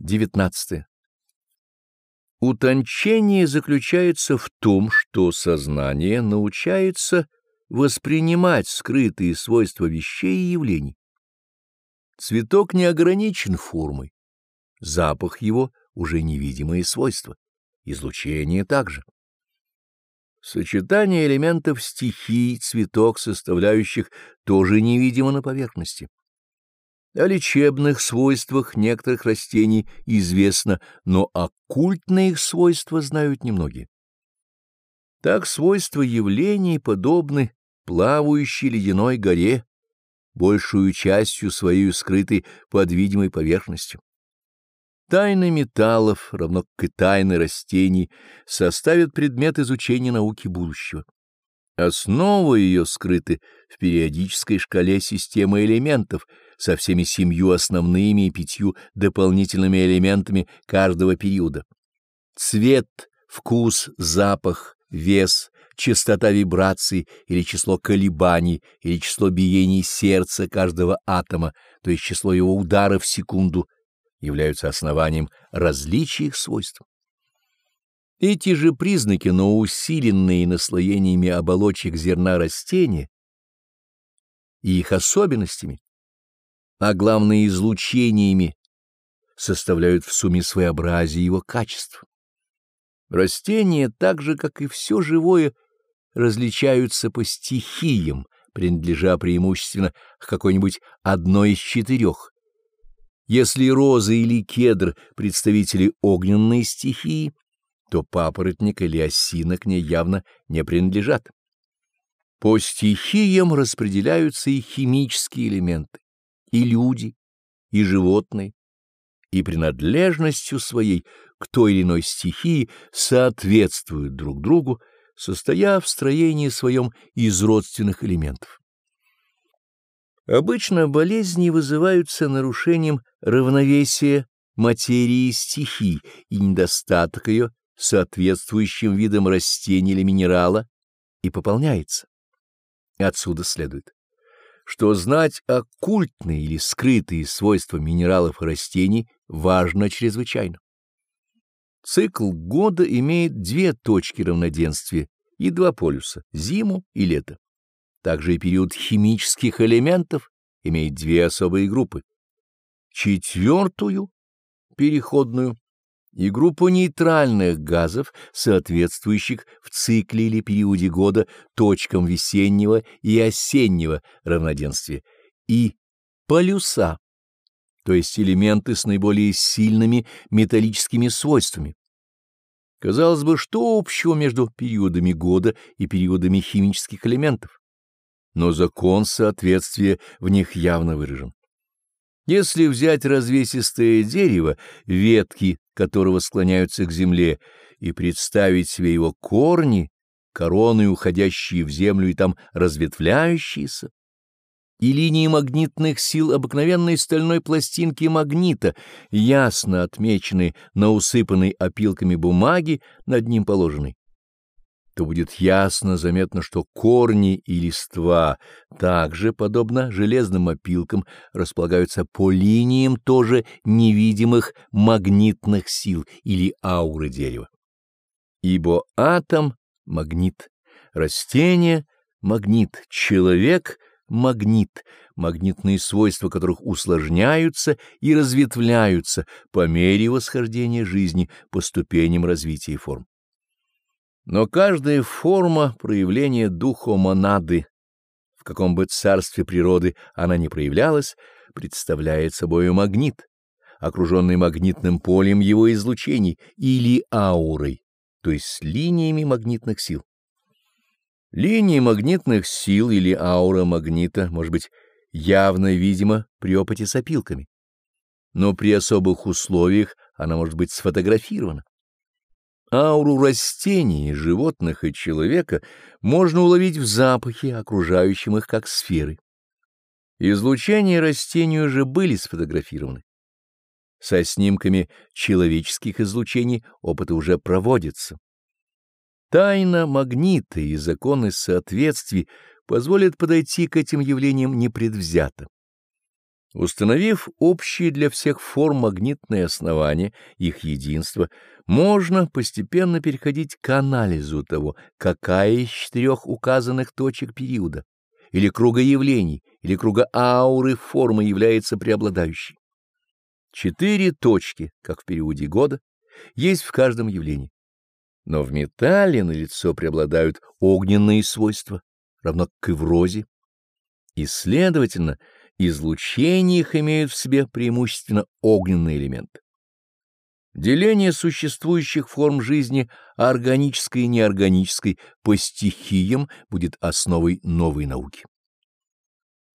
19. Утончение заключается в том, что сознание научается воспринимать скрытые свойства вещей и явлений. Цветок не ограничен формой, запах его уже невидимые свойства, излучение также. Сочетание элементов стихий, цветок составляющих, тоже невидимо на поверхности. О лечебных свойствах некоторых растений известно, но оккультные их свойства знают немногие. Так свойства явлений подобны плавающей ледяной горе, большую частью свою скрытой под видимой поверхностью. Тайны металлов, равно как и тайны растений, составят предмет изучения науки будущего. Основы ее скрыты в периодической шкале системы элементов со всеми семью основными и пятью дополнительными элементами каждого периода. Цвет, вкус, запах, вес, частота вибраций или число колебаний или число биений сердца каждого атома, то есть число его ударов в секунду, являются основанием различия их свойств. Эти же признаки, но усиленные наслоениями оболочек зерна растения и их особенностями, а главное излучениями, составляют в сумме своеобразие его качеств. Растения, так же, как и все живое, различаются по стихиям, принадлежа преимущественно к какой-нибудь одной из четырех. Если роза или кедр — представители огненной стихии, то папоротник или осина к ней явно не принадлежат. По стихиям распределяются и химические элементы, и люди, и животные, и принадлежностью своей к той или иной стихии соответствуют друг другу, состоя в строении своем из родственных элементов. Обычно болезни вызываются нарушением равновесия материи и стихий и недостаток ее соответствующим видом растения или минерала и пополняется. Отсюда следует, что знать оккультные или скрытые свойства минералов и растений важно чрезвычайно. Цикл года имеет две точки равноденствия и два полюса — зиму и лето. Также и период химических элементов имеет две особые группы. Четвертую, переходную, и группу нейтральных газов, соответствующих в цикле или периоде года точкам весеннего и осеннего равноденствия, и полюса, то есть элементы с наиболее сильными металлическими свойствами. Казалось бы, что общего между периодами года и периодами химических элементов? Но закон соответствия в них явно выражен. Если взять развесистое дерево, ветки которого склоняются к земле, и представить себе его корни, короны, уходящие в землю и там разветвляющиеся, и линии магнитных сил обыкновенной стальной пластинки магнита, ясно отмеченные на усыпанной опилками бумаги, над ним положенной то будет ясно заметно, что корни и листва также, подобно железным опилкам, располагаются по линиям тоже невидимых магнитных сил или ауры дерева. Ибо атом — магнит, растение — магнит, человек — магнит, магнитные свойства которых усложняются и разветвляются по мере восхождения жизни по ступеням развития форм. Но каждая форма проявления духа монады, в каком бы царстве природы она ни проявлялась, представляет собой магнит, окруженный магнитным полем его излучений или аурой, то есть линиями магнитных сил. Линии магнитных сил или аура магнита может быть явно видима при опыте с опилками, но при особых условиях она может быть сфотографирована. Ауру растений, животных и человека можно уловить в запахе, окружающем их как сферы. Излучения растений уже были сфотографированы. Со снимками человеческих излучений опыты уже проводятся. Тайна магнита и законы соответствий позволят подойти к этим явлениям непредвзято. Установив общие для всех форм магнитные основания, их единство, можно постепенно переходить к анализу того, какая из четырех указанных точек периода, или круга явлений, или круга ауры формы является преобладающей. Четыре точки, как в периоде года, есть в каждом явлении. Но в металле на лицо преобладают огненные свойства, равно как и в розе. И, следовательно, излучения их имеют в себе преимущественно огненный элемент. Деление существующих форм жизни органической и неорганической по стихиям будет основой новой науки.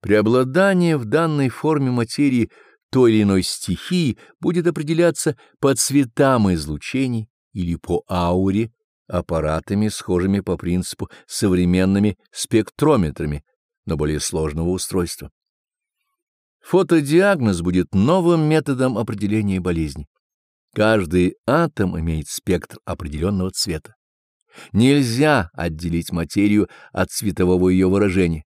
Преобладание в данной форме материи той или иной стихии будет определяться по цветам излучений или по ауре аппаратами, схожими по принципу современными спектрометрами, но более сложного устройства. Фотодиагноз будет новым методом определения болезни. Каждый атом имеет спектр определенного цвета. Нельзя отделить материю от цветового ее выражения,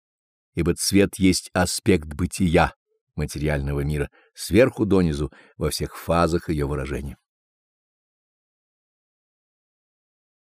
ибо цвет есть аспект бытия материального мира, сверху донизу, во всех фазах ее выражения.